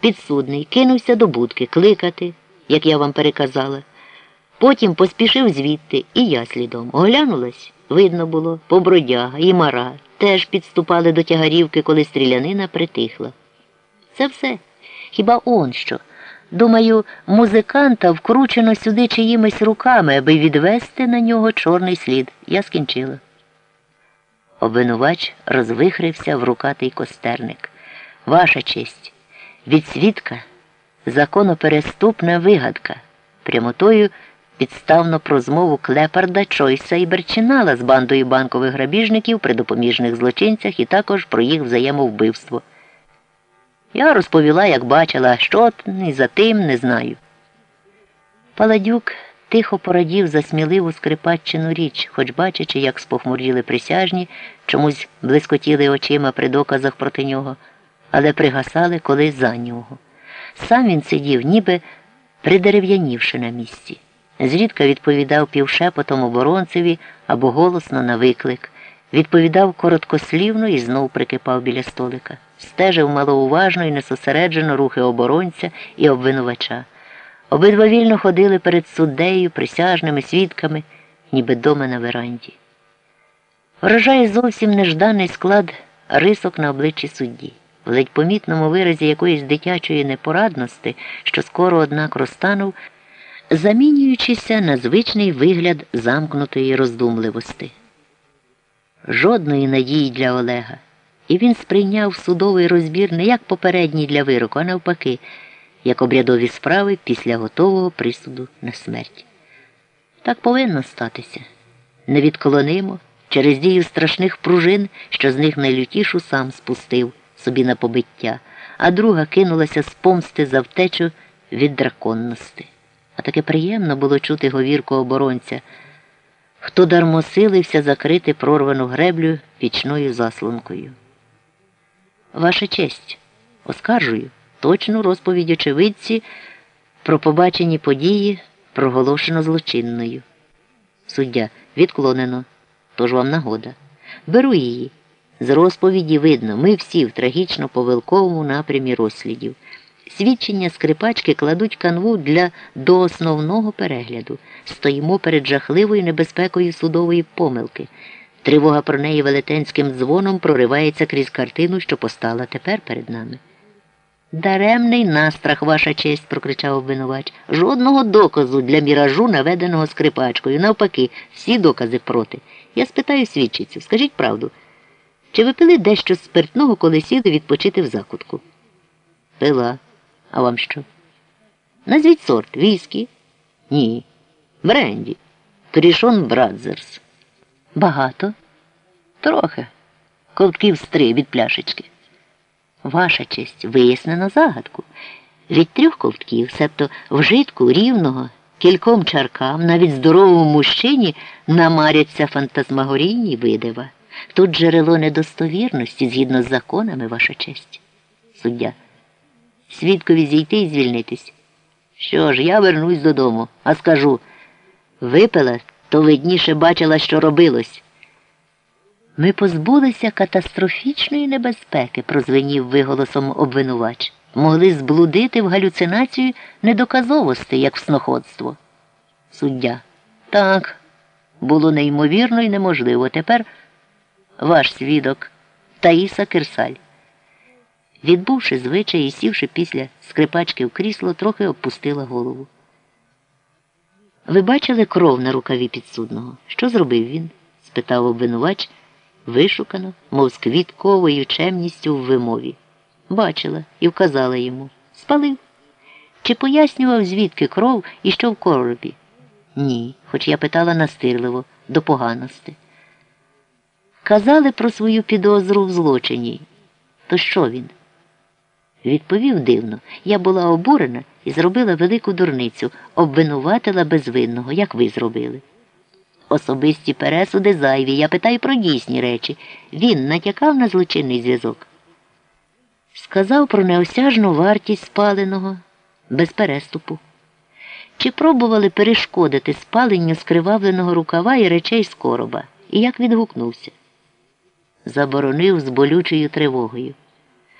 Підсудний кинувся до будки кликати, як я вам переказала. Потім поспішив звідти, і я слідом. Оглянулась, видно було, побродяга і мара теж підступали до тягарівки, коли стрілянина притихла. Це все. Хіба он що? Думаю, музиканта вкручено сюди чиїмись руками, аби відвести на нього чорний слід. Я скінчила. Обвинувач розвихрився в рукатий костерник. Ваша честь, від свідка законопереступна вигадка, прямотою підставно про змову Клепарда, Чойса і Берчинала з бандою банкових грабіжників при допоміжних злочинцях і також про їх взаємовбивство. Я розповіла, як бачила, що ні за тим не знаю. Паладюк тихо порадів за сміливу скрипаччину річ, хоч бачачи, як спохмуріли присяжні, чомусь блискотіли очима при доказах проти нього, але пригасали коли за нього. Сам він сидів, ніби придерев'янівши на місці. Зрідка відповідав півшепотом оборонцеві або голосно на виклик. Відповідав короткослівно і знов прикипав біля столика. Стежив малоуважно і несосереджено рухи оборонця і обвинувача. Обидва вільно ходили перед суддею, присяжними свідками, ніби дома на веранді. Вражає зовсім нежданий склад рисок на обличчі судді, в ледь помітному виразі якоїсь дитячої непорадності, що скоро, однак, розтанув, замінюючися на звичний вигляд замкнутої роздумливості. Жодної надії для Олега, і він сприйняв судовий розбір не як попередній для вироку, а навпаки, як обрядові справи після готового присуду на смерть. Так повинно статися. Невідколонимо через дію страшних пружин, що з них найлютішу сам спустив собі на побиття, а друга кинулася з помсти за втечу від драконності. А таке приємно було чути говірку оборонця, хто дармо силився закрити прорвану греблю пічною заслонкою. Ваша честь, оскаржую точну розповідь очевидці про побачені події проголошено злочинною. Суддя відклонено, тож вам нагода. Беру її. З розповіді видно, ми всі в трагічно повилковому напрямі розслідів. Свідчення скрипачки кладуть канву для доосновного перегляду. Стоїмо перед жахливою небезпекою судової помилки. Тривога про неї велетенським дзвоном проривається крізь картину, що постала тепер перед нами. Даремний настрах, ваша честь, прокричав обвинувач. Жодного доказу для міражу, наведеного скрипачкою. Навпаки, всі докази проти. Я спитаю свідчицю, скажіть правду, чи ви пили дещо спиртного, коли сіли відпочити в закутку? Пила. А вам що? Назвіть сорт віскі? Ні. Бренді. Крішон Брадзерс. Багато? Трохи. Ковтків з три від пляшечки. Ваша честь вияснено загадку. Від трьох ковтків, себто вжитку рівного, кільком чаркам, навіть здоровому мужчині намаряться фантазмагорійні видива. Тут джерело недостовірності згідно з законами, ваша честь. Суддя. Свідкові зійти і звільнитись. Що ж, я вернусь додому, а скажу випила, то видніше бачила, що робилось. Ми позбулися катастрофічної небезпеки, прозвенів виголосом обвинувач. Могли зблудити в галюцинацію недоказовості, як в сноходство. Суддя. Так, було неймовірно і неможливо. Тепер ваш свідок Таїса Кирсаль. Відбувши звичай і сівши після скрипачки в крісло, трохи опустила голову. Ви бачили кров на рукаві підсудного? Що зробив він? спитав обвинувач вишукано, мов з квітковою чемністю в вимові. Бачила і вказала йому. Спалив. Чи пояснював, звідки кров і що в коробі? Ні, хоч я питала настирливо, до поганості. Казали про свою підозру в злочині. То що він? Відповів дивно. Я була обурена і зробила велику дурницю, обвинуватила безвинного, як ви зробили. Особисті пересуди зайві. Я питаю про дійсні речі. Він натякав на злочинний зв'язок. Сказав про неосяжну вартість спаленого без переступу. Чи пробували перешкодити спаленню скривавленого рукава і речей з короба? І як відгукнувся? Заборонив з болючою тривогою.